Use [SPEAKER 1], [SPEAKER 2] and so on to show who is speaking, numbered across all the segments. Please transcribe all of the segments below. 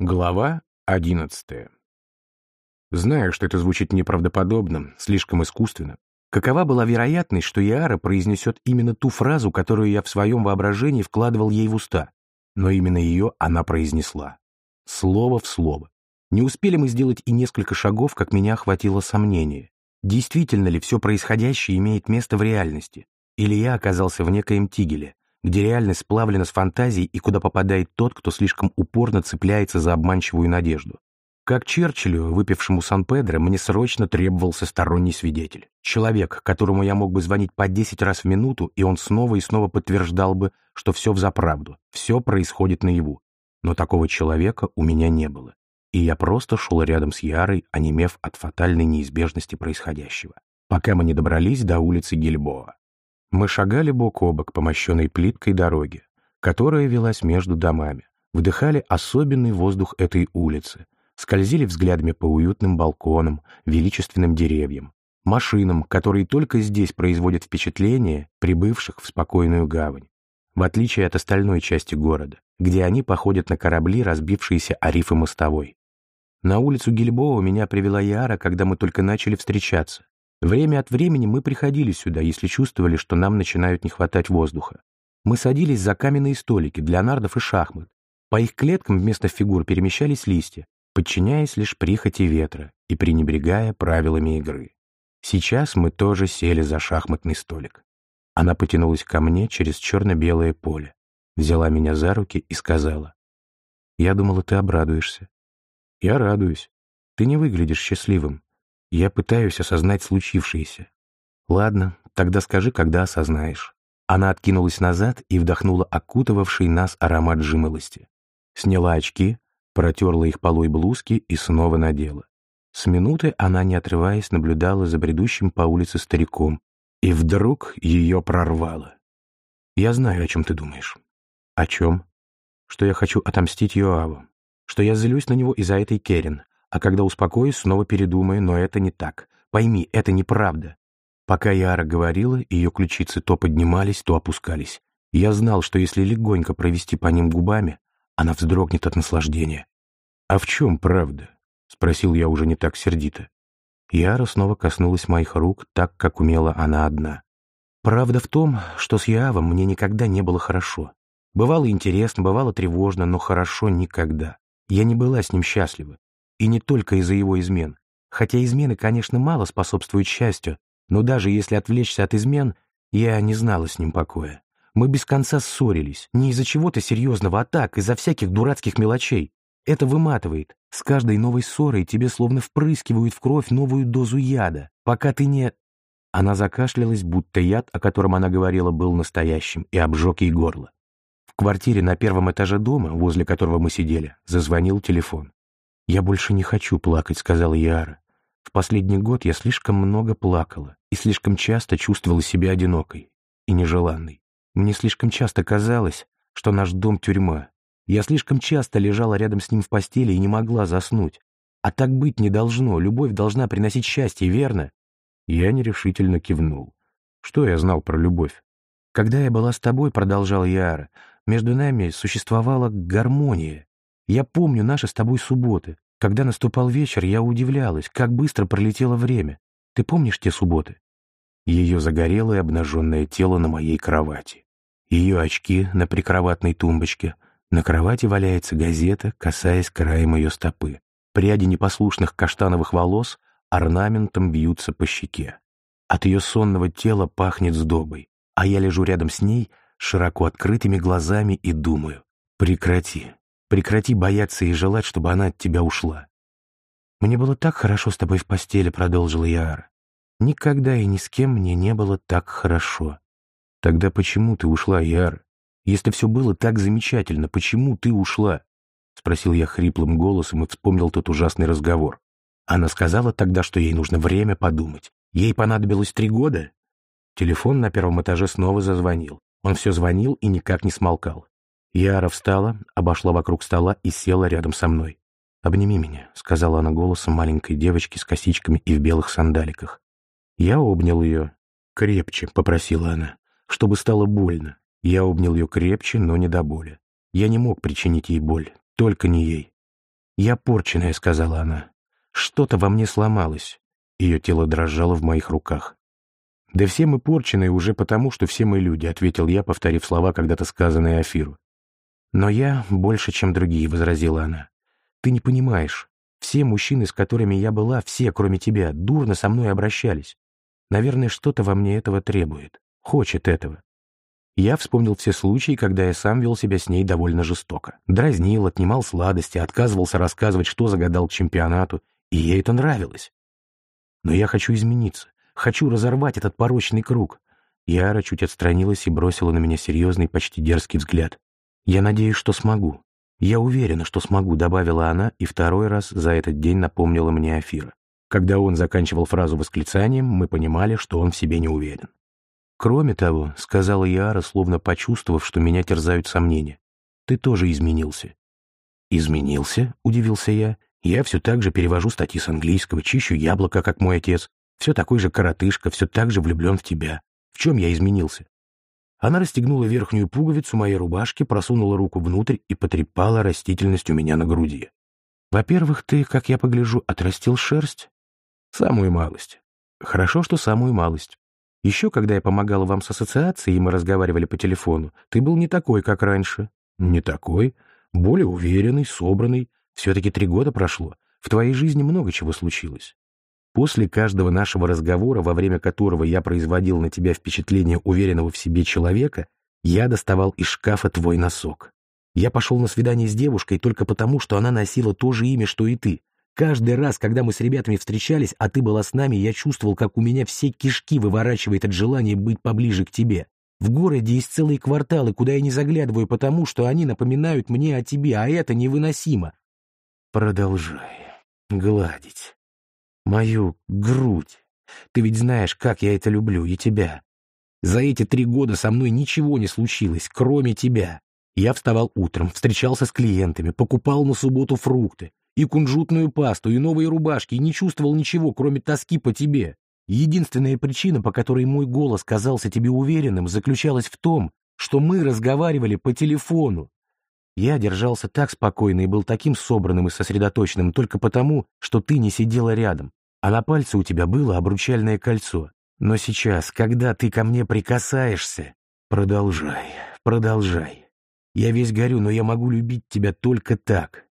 [SPEAKER 1] Глава одиннадцатая. Знаю, что это звучит неправдоподобно, слишком искусственно. Какова была вероятность, что Яра произнесет именно ту фразу, которую я в своем воображении вкладывал ей в уста? Но именно ее она произнесла. Слово в слово. Не успели мы сделать и несколько шагов, как меня охватило сомнение. Действительно ли все происходящее имеет место в реальности? Или я оказался в некоем тигеле, где реальность сплавлена с фантазией и куда попадает тот, кто слишком упорно цепляется за обманчивую надежду. Как Черчиллю, выпившему Сан-Педро, мне срочно требовался сторонний свидетель. Человек, которому я мог бы звонить по 10 раз в минуту, и он снова и снова подтверждал бы, что все взаправду, все происходит наяву. Но такого человека у меня не было. И я просто шел рядом с Ярой, онемев от фатальной неизбежности происходящего, пока мы не добрались до улицы Гильбоа. Мы шагали бок о бок по мощенной плиткой дороге, которая велась между домами, вдыхали особенный воздух этой улицы, скользили взглядами по уютным балконам, величественным деревьям, машинам, которые только здесь производят впечатление прибывших в спокойную гавань, в отличие от остальной части города, где они походят на корабли, разбившиеся о рифы мостовой. На улицу Гильбоа меня привела Яра, когда мы только начали встречаться. Время от времени мы приходили сюда, если чувствовали, что нам начинают не хватать воздуха. Мы садились за каменные столики для нардов и шахмат. По их клеткам вместо фигур перемещались листья, подчиняясь лишь прихоти ветра и пренебрегая правилами игры. Сейчас мы тоже сели за шахматный столик. Она потянулась ко мне через черно-белое поле, взяла меня за руки и сказала, «Я думала, ты обрадуешься». «Я радуюсь. Ты не выглядишь счастливым. Я пытаюсь осознать случившееся. Ладно, тогда скажи, когда осознаешь. Она откинулась назад и вдохнула окутывавший нас аромат жимолости. Сняла очки, протерла их полой блузки и снова надела. С минуты она, не отрываясь, наблюдала за бредущим по улице стариком, и вдруг ее прорвало. «Я знаю, о чем ты думаешь». «О чем?» «Что я хочу отомстить Йоаву. Что я злюсь на него из-за этой Керен, а когда успокоюсь, снова передумаю, но это не так. Пойми, это неправда. Пока Яра говорила, ее ключицы то поднимались, то опускались. Я знал, что если легонько провести по ним губами, она вздрогнет от наслаждения. «А в чем правда?» — спросил я уже не так сердито. Яра снова коснулась моих рук, так, как умела она одна. «Правда в том, что с Яавом мне никогда не было хорошо. Бывало интересно, бывало тревожно, но хорошо никогда. Я не была с ним счастлива. И не только из-за его измен. Хотя измены, конечно, мало способствуют счастью, но даже если отвлечься от измен, я не знала с ним покоя. Мы без конца ссорились, не из-за чего-то серьезного, а так, из-за всяких дурацких мелочей. Это выматывает. С каждой новой ссорой тебе словно впрыскивают в кровь новую дозу яда, пока ты не... Она закашлялась, будто яд, о котором она говорила, был настоящим, и обжег ей горло. В квартире на первом этаже дома, возле которого мы сидели, зазвонил телефон. «Я больше не хочу плакать», — сказала Яра. «В последний год я слишком много плакала и слишком часто чувствовала себя одинокой и нежеланной. Мне слишком часто казалось, что наш дом — тюрьма. Я слишком часто лежала рядом с ним в постели и не могла заснуть. А так быть не должно, любовь должна приносить счастье, верно?» Я нерешительно кивнул. Что я знал про любовь? «Когда я была с тобой», — продолжал Яра, — «между нами существовала гармония. Я помню наши с тобой субботы. Когда наступал вечер, я удивлялась, как быстро пролетело время. Ты помнишь те субботы? Ее загорелое обнаженное тело на моей кровати. Ее очки на прикроватной тумбочке. На кровати валяется газета, касаясь краем ее стопы. Пряди непослушных каштановых волос орнаментом бьются по щеке. От ее сонного тела пахнет сдобой, а я лежу рядом с ней, широко открытыми глазами и думаю, прекрати, Прекрати бояться и желать, чтобы она от тебя ушла. «Мне было так хорошо с тобой в постели», — продолжила Яара. «Никогда и ни с кем мне не было так хорошо». «Тогда почему ты ушла, Яра? Если все было так замечательно, почему ты ушла?» — спросил я хриплым голосом и вспомнил тот ужасный разговор. Она сказала тогда, что ей нужно время подумать. Ей понадобилось три года? Телефон на первом этаже снова зазвонил. Он все звонил и никак не смолкал. Яра встала, обошла вокруг стола и села рядом со мной. «Обними меня», — сказала она голосом маленькой девочки с косичками и в белых сандаликах. Я обнял ее. «Крепче», — попросила она, — «чтобы стало больно». Я обнял ее крепче, но не до боли. Я не мог причинить ей боль, только не ей. «Я порченная», — сказала она. «Что-то во мне сломалось». Ее тело дрожало в моих руках. «Да все мы порченые уже потому, что все мы люди», — ответил я, повторив слова, когда-то сказанные Афиру. «Но я больше, чем другие», — возразила она. «Ты не понимаешь. Все мужчины, с которыми я была, все, кроме тебя, дурно со мной обращались. Наверное, что-то во мне этого требует, хочет этого. Я вспомнил все случаи, когда я сам вел себя с ней довольно жестоко. Дразнил, отнимал сладости, отказывался рассказывать, что загадал к чемпионату, и ей это нравилось. Но я хочу измениться, хочу разорвать этот порочный круг. Яра чуть отстранилась и бросила на меня серьезный, почти дерзкий взгляд. «Я надеюсь, что смогу. Я уверена, что смогу», — добавила она, и второй раз за этот день напомнила мне Афира. Когда он заканчивал фразу восклицанием, мы понимали, что он в себе не уверен. «Кроме того», — сказала Яра, словно почувствовав, что меня терзают сомнения, «ты тоже изменился». «Изменился?» — удивился я. «Я все так же перевожу статьи с английского, чищу яблоко, как мой отец. Все такой же коротышка, все так же влюблен в тебя. В чем я изменился?» Она расстегнула верхнюю пуговицу моей рубашки, просунула руку внутрь и потрепала растительность у меня на груди. «Во-первых, ты, как я погляжу, отрастил шерсть?» «Самую малость». «Хорошо, что самую малость. Еще, когда я помогала вам с ассоциацией, и мы разговаривали по телефону, ты был не такой, как раньше. Не такой. Более уверенный, собранный. Все-таки три года прошло. В твоей жизни много чего случилось. После каждого нашего разговора, во время которого я производил на тебя впечатление уверенного в себе человека, я доставал из шкафа твой носок. Я пошел на свидание с девушкой только потому, что она носила то же имя, что и ты. Каждый раз, когда мы с ребятами встречались, а ты была с нами, я чувствовал, как у меня все кишки выворачивает от желания быть поближе к тебе. В городе есть целые кварталы, куда я не заглядываю, потому что они напоминают мне о тебе, а это невыносимо. Продолжай гладить мою грудь. Ты ведь знаешь, как я это люблю, и тебя. За эти три года со мной ничего не случилось, кроме тебя. Я вставал утром, встречался с клиентами, покупал на субботу фрукты, и кунжутную пасту, и новые рубашки, и не чувствовал ничего, кроме тоски по тебе. Единственная причина, по которой мой голос казался тебе уверенным, заключалась в том, что мы разговаривали по телефону. Я держался так спокойно и был таким собранным и сосредоточенным только потому, что ты не сидела рядом, а на пальце у тебя было обручальное кольцо. Но сейчас, когда ты ко мне прикасаешься, продолжай, продолжай. Я весь горю, но я могу любить тебя только так,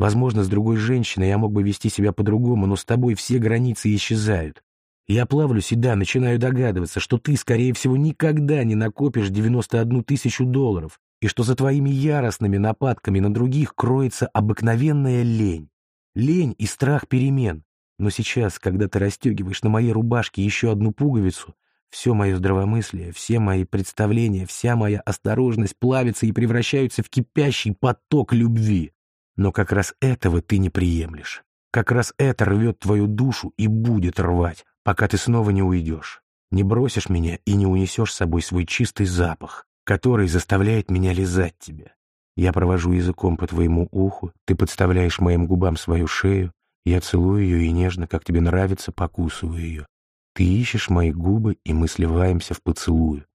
[SPEAKER 1] Возможно, с другой женщиной я мог бы вести себя по-другому, но с тобой все границы исчезают. Я плавлюсь и да, начинаю догадываться, что ты, скорее всего, никогда не накопишь 91 тысячу долларов, и что за твоими яростными нападками на других кроется обыкновенная лень. Лень и страх перемен. Но сейчас, когда ты расстегиваешь на моей рубашке еще одну пуговицу, все мое здравомыслие, все мои представления, вся моя осторожность плавятся и превращаются в кипящий поток любви. Но как раз этого ты не приемлешь. Как раз это рвет твою душу и будет рвать, пока ты снова не уйдешь. Не бросишь меня и не унесешь с собой свой чистый запах, который заставляет меня лизать тебя. Я провожу языком по твоему уху, ты подставляешь моим губам свою шею, я целую ее и нежно, как тебе нравится, покусываю ее. Ты ищешь мои губы, и мы сливаемся в поцелую.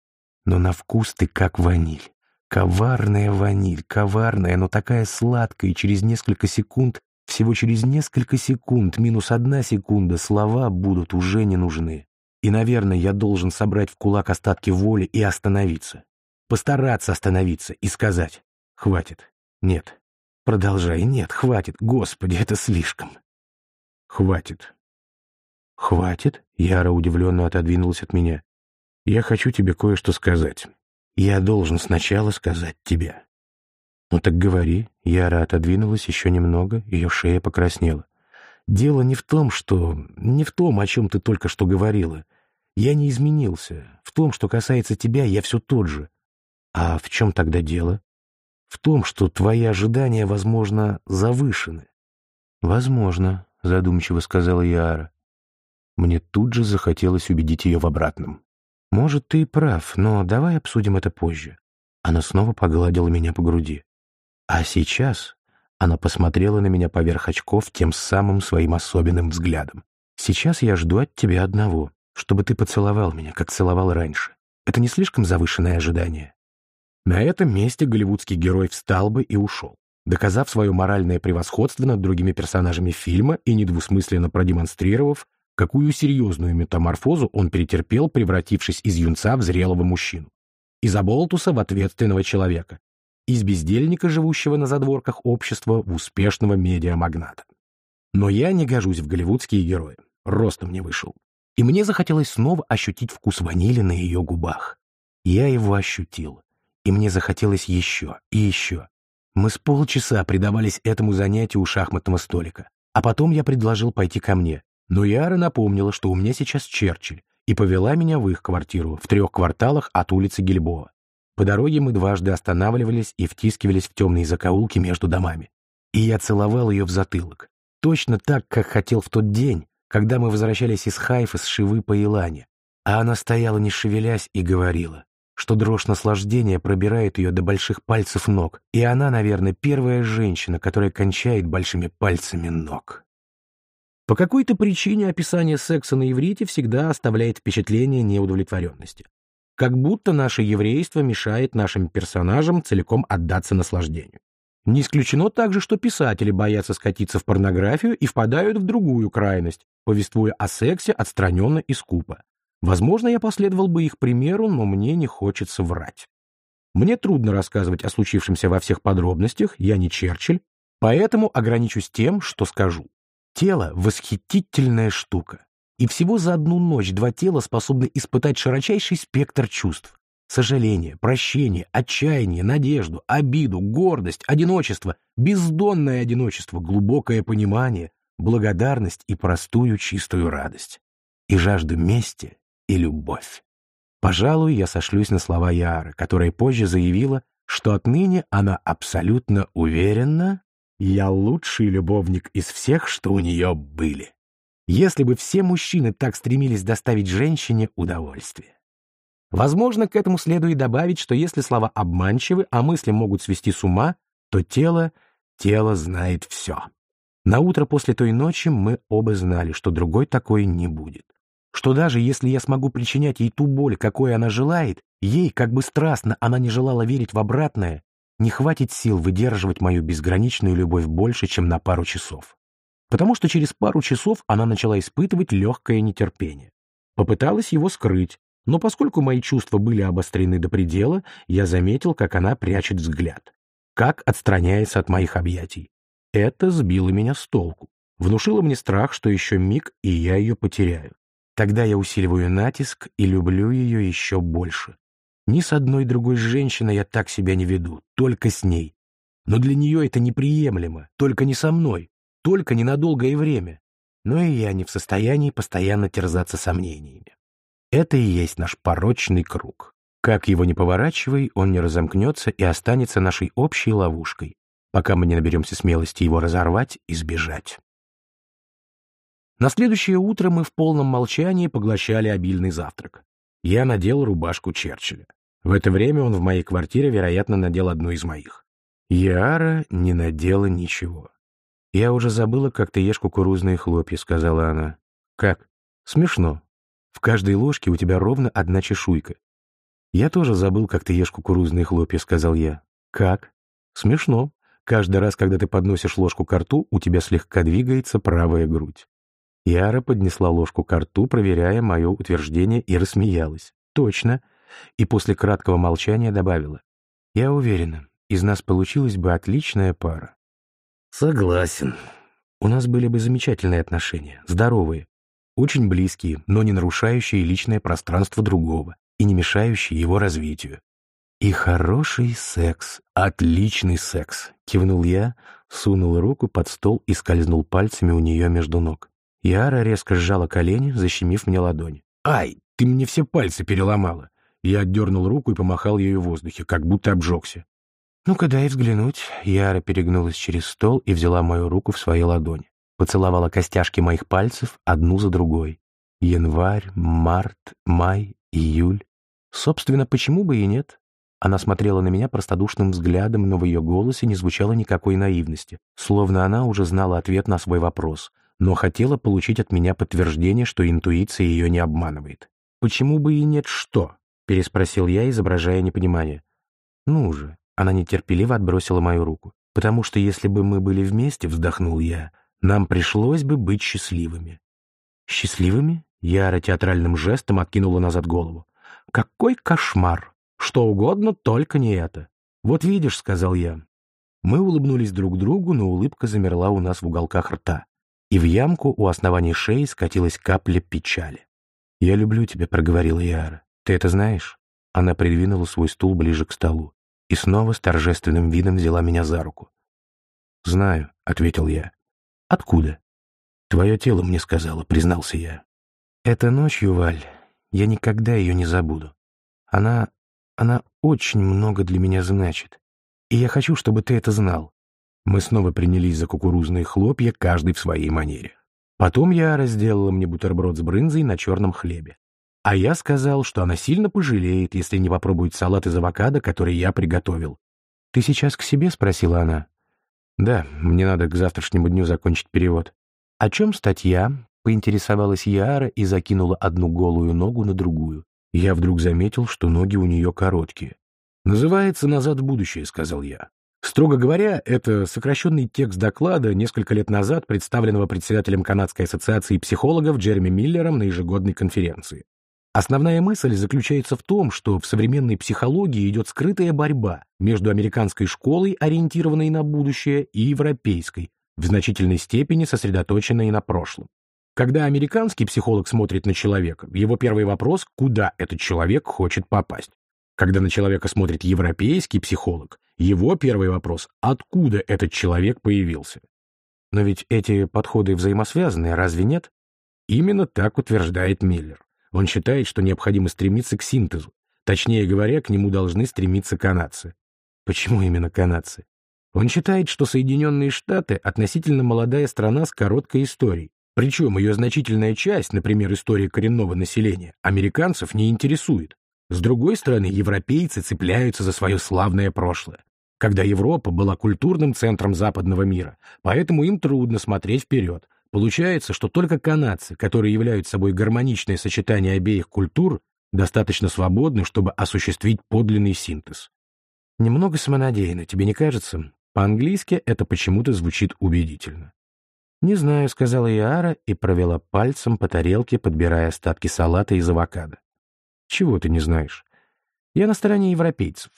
[SPEAKER 1] Но на вкус ты как ваниль. Коварная ваниль, коварная, но такая сладкая, и через несколько секунд, всего через несколько секунд, минус одна секунда, слова будут уже не нужны. И, наверное, я должен собрать в кулак остатки воли и остановиться. Постараться остановиться и сказать «Хватит, нет, продолжай, нет, хватит, господи, это слишком». «Хватит». «Хватит?» — Яра удивленно отодвинулась от меня. «Я хочу тебе кое-что сказать. Я должен сначала сказать тебе. Ну так говори. Яра отодвинулась еще немного, ее шея покраснела. Дело не в том, что... Не в том, о чем ты только что говорила. Я не изменился. В том, что касается тебя, я все тот же. А в чем тогда дело? В том, что твои ожидания, возможно, завышены. Возможно, задумчиво сказала Яра. Мне тут же захотелось убедить ее в обратном. «Может, ты и прав, но давай обсудим это позже». Она снова погладила меня по груди. «А сейчас...» Она посмотрела на меня поверх очков тем самым своим особенным взглядом. «Сейчас я жду от тебя одного, чтобы ты поцеловал меня, как целовал раньше. Это не слишком завышенное ожидание?» На этом месте голливудский герой встал бы и ушел. доказав свое моральное превосходство над другими персонажами фильма и недвусмысленно продемонстрировав, какую серьезную метаморфозу он претерпел, превратившись из юнца в зрелого мужчину. Из оболтуса в ответственного человека. Из бездельника, живущего на задворках общества, в успешного медиамагната. Но я не гожусь в голливудские герои. Ростом не вышел. И мне захотелось снова ощутить вкус ванили на ее губах. Я его ощутил. И мне захотелось еще и еще. Мы с полчаса предавались этому занятию у шахматного столика. А потом я предложил пойти ко мне. Но Яра напомнила, что у меня сейчас Черчилль, и повела меня в их квартиру в трех кварталах от улицы Гильбоа. По дороге мы дважды останавливались и втискивались в темные закоулки между домами. И я целовал ее в затылок. Точно так, как хотел в тот день, когда мы возвращались из Хайфа с Шивы по Илане. А она стояла, не шевелясь, и говорила, что дрожь наслаждения пробирает ее до больших пальцев ног, и она, наверное, первая женщина, которая кончает большими пальцами ног. По какой-то причине описание секса на иврите всегда оставляет впечатление неудовлетворенности. Как будто наше еврейство мешает нашим персонажам целиком отдаться наслаждению. Не исключено также, что писатели боятся скатиться в порнографию и впадают в другую крайность, повествуя о сексе отстраненно и скупо. Возможно, я последовал бы их примеру, но мне не хочется врать. Мне трудно рассказывать о случившемся во всех подробностях, я не Черчилль, поэтому ограничусь тем, что скажу. Тело — восхитительная штука. И всего за одну ночь два тела способны испытать широчайший спектр чувств. Сожаление, прощение, отчаяние, надежду, обиду, гордость, одиночество, бездонное одиночество, глубокое понимание, благодарность и простую чистую радость. И жажду мести и любовь. Пожалуй, я сошлюсь на слова Яары, которая позже заявила, что отныне она абсолютно уверена, я лучший любовник из всех, что у нее были. Если бы все мужчины так стремились доставить женщине удовольствие. Возможно, к этому следует добавить, что если слова обманчивы, а мысли могут свести с ума, то тело, тело знает все. На утро после той ночи мы оба знали, что другой такой не будет. Что даже если я смогу причинять ей ту боль, какой она желает, ей, как бы страстно она не желала верить в обратное, не хватит сил выдерживать мою безграничную любовь больше, чем на пару часов. Потому что через пару часов она начала испытывать легкое нетерпение. Попыталась его скрыть, но поскольку мои чувства были обострены до предела, я заметил, как она прячет взгляд, как отстраняется от моих объятий. Это сбило меня с толку, внушило мне страх, что еще миг, и я ее потеряю. Тогда я усиливаю натиск и люблю ее еще больше. Ни с одной другой женщиной я так себя не веду, только с ней. Но для нее это неприемлемо, только не со мной, только не на долгое время. Но и я не в состоянии постоянно терзаться сомнениями. Это и есть наш порочный круг. Как его ни поворачивай, он не разомкнется и останется нашей общей ловушкой, пока мы не наберемся смелости его разорвать и сбежать. На следующее утро мы в полном молчании поглощали обильный завтрак. Я надел рубашку Черчилля. В это время он в моей квартире, вероятно, надел одну из моих. Яра не надела ничего. «Я уже забыла, как ты ешь кукурузные хлопья», — сказала она. «Как? Смешно. В каждой ложке у тебя ровно одна чешуйка». «Я тоже забыл, как ты ешь кукурузные хлопья», — сказал я. «Как? Смешно. Каждый раз, когда ты подносишь ложку к рту, у тебя слегка двигается правая грудь. Яра поднесла ложку к рту, проверяя мое утверждение, и рассмеялась. «Точно!» И после краткого молчания добавила. «Я уверена, из нас получилась бы отличная пара». «Согласен. У нас были бы замечательные отношения, здоровые, очень близкие, но не нарушающие личное пространство другого и не мешающие его развитию. «И хороший секс, отличный секс», — кивнул я, сунул руку под стол и скользнул пальцами у нее между ног. Яра резко сжала колени, защемив мне ладонь. «Ай, ты мне все пальцы переломала!» Я отдернул руку и помахал ею в воздухе, как будто обжегся. «Ну-ка, дай взглянуть». Яра перегнулась через стол и взяла мою руку в свои ладони. Поцеловала костяшки моих пальцев одну за другой. Январь, март, май, июль. Собственно, почему бы и нет? Она смотрела на меня простодушным взглядом, но в ее голосе не звучало никакой наивности, словно она уже знала ответ на свой вопрос — но хотела получить от меня подтверждение, что интуиция ее не обманывает. «Почему бы и нет что?» — переспросил я, изображая непонимание. «Ну же», — она нетерпеливо отбросила мою руку. Потому что если бы мы были вместе, вздохнул я, нам пришлось бы быть счастливыми. Счастливыми? Яра театральным жестом откинула назад голову. Какой кошмар! Что угодно, только не это. Вот видишь, сказал я. Мы улыбнулись друг другу, но улыбка замерла у нас в уголках рта, и в ямку у основания шеи скатилась капля печали. «Я люблю тебя», — проговорила Яра. «Ты это знаешь?» Она придвинула свой стул ближе к столу и снова с торжественным видом взяла меня за руку. «Знаю», — ответил я. «Откуда?» «Твое тело мне сказала», — признался я. «Это ночью, Валь, я никогда ее не забуду. Она... она очень много для меня значит. И я хочу, чтобы ты это знал». Мы снова принялись за кукурузные хлопья, каждый в своей манере. Потом я разделала мне бутерброд с брынзой на черном хлебе. А я сказал, что она сильно пожалеет, если не попробует салат из авокадо, который я приготовил. «Ты сейчас к себе?» — спросила она. «Да, мне надо к завтрашнему дню закончить перевод». «О чем статья?» — поинтересовалась Яра и закинула одну голую ногу на другую. Я вдруг заметил, что ноги у нее короткие. «Называется «Назад в будущее», — сказал я. Строго говоря, это сокращенный текст доклада, несколько лет назад представленного председателем Канадской ассоциации психологов Джереми Миллером на ежегодной конференции. Основная мысль заключается в том, что в современной психологии идет скрытая борьба между американской школой, ориентированной на будущее, и европейской, в значительной степени сосредоточенной на прошлом. Когда американский психолог смотрит на человека, его первый вопрос – куда этот человек хочет попасть. Когда на человека смотрит европейский психолог, его первый вопрос – откуда этот человек появился? Но ведь эти подходы взаимосвязаны, разве нет? Именно так утверждает Миллер. Он считает, что необходимо стремиться к синтезу. Точнее говоря, к нему должны стремиться канадцы. Почему именно канадцы? Он считает, что Соединенные Штаты – относительно молодая страна с короткой историей. Причем ее значительная часть, например, история коренного населения, американцев не интересует. С другой стороны, европейцы цепляются за свое славное прошлое, когда Европа была культурным центром западного мира, поэтому им трудно смотреть вперед, Получается, что только канадцы, которые являются собой гармоничное сочетание обеих культур, достаточно свободны, чтобы осуществить подлинный синтез. Немного самонадеянно, тебе не кажется? По-английски это почему-то звучит убедительно. «Не знаю», — сказала Яара и провела пальцем по тарелке, подбирая остатки салата из авокадо. «Чего ты не знаешь? Я на стороне европейцев.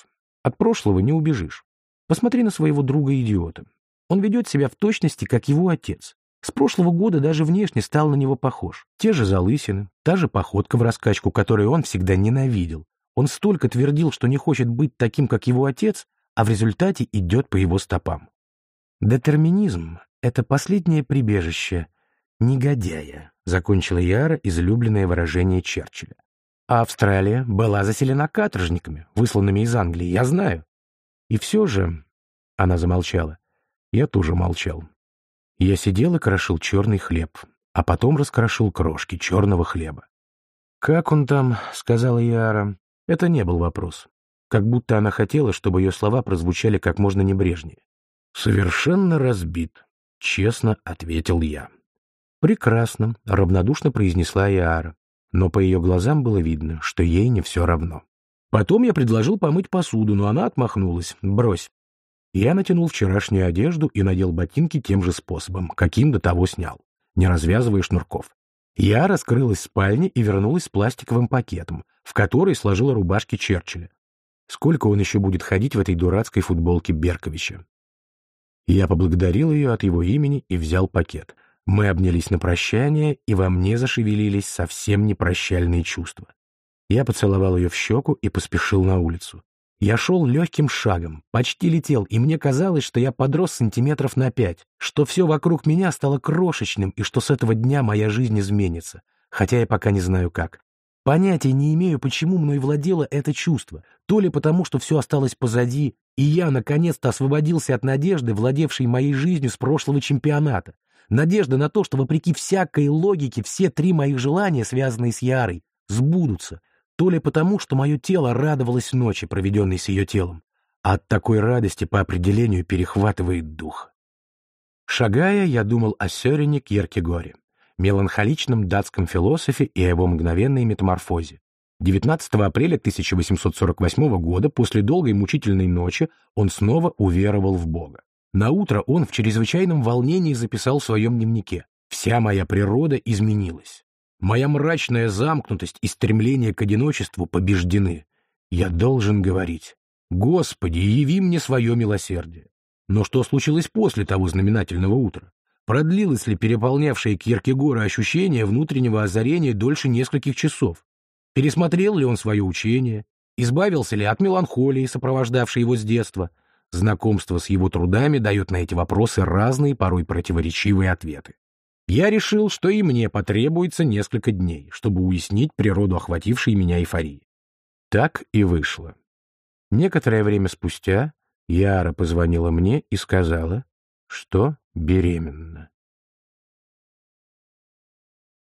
[SPEAKER 1] От прошлого не убежишь. Посмотри на своего друга-идиота. Он ведет себя в точности, как его отец. С прошлого года даже внешне стал на него похож. Те же залысины, та же походка в раскачку, которую он всегда ненавидел. Он столько твердил, что не хочет быть таким, как его отец, а в результате идет по его стопам. Детерминизм — это последнее прибежище негодяя, закончила Яра излюбленное выражение Черчилля. Австралия была заселена каторжниками, высланными из Англии, я знаю. И все же... Она замолчала. Я тоже молчал. Я сидел и крошил черный хлеб, а потом раскрошил крошки черного хлеба. «Как он там?» — сказала Яра. Это не был вопрос. Как будто она хотела, чтобы ее слова прозвучали как можно небрежнее. «Совершенно разбит», — честно ответил я. «Прекрасно», — равнодушно произнесла Яра, но по ее глазам было видно, что ей не все равно. Потом я предложил помыть посуду, но она отмахнулась. «Брось, я натянул вчерашнюю одежду и надел ботинки тем же способом, каким до того снял, не развязывая шнурков. Я раскрылась в спальне и вернулась с пластиковым пакетом, в который сложила рубашки Черчилля. Сколько он еще будет ходить в этой дурацкой футболке Берковича? Я поблагодарил ее от его имени и взял пакет. Мы обнялись на прощание, и во мне зашевелились совсем непрощальные чувства. Я поцеловал ее в щеку и поспешил на улицу. Я шел легким шагом, почти летел, и мне казалось, что я подрос сантиметров на пять, что все вокруг меня стало крошечным, и что с этого дня моя жизнь изменится, хотя я пока не знаю как. Понятия не имею, почему мной владело это чувство, то ли потому, что все осталось позади, и я наконец-то освободился от надежды, владевшей моей жизнью с прошлого чемпионата. Надежда на то, что вопреки всякой логике все три моих желания, связанные с Ярой, сбудутся, то ли потому, что мое тело радовалось ночи, проведенной с ее телом, а от такой радости по определению перехватывает дух. Шагая, я думал о Сёрене Кьеркегоре, меланхоличном датском философе и его мгновенной метаморфозе. 19 апреля 1848 года, после долгой мучительной ночи, он снова уверовал в Бога. На утро он в чрезвычайном волнении записал в своем дневнике. «Вся моя природа изменилась. Моя мрачная замкнутость и стремление к одиночеству побеждены. Я должен говорить. Господи, яви мне свое милосердие. Но что случилось после того знаменательного утра? Продлилось ли переполнявшее Киркегора ощущение внутреннего озарения дольше нескольких часов? Пересмотрел ли он свое учение? Избавился ли от меланхолии, сопровождавшей его с детства? Знакомство с его трудами дает на эти вопросы разные, порой противоречивые ответы. Я решил, что и мне потребуется несколько дней, чтобы уяснить природу охватившей меня эйфории. Так и вышло. Некоторое время спустя Яра позвонила мне и сказала, что беременна.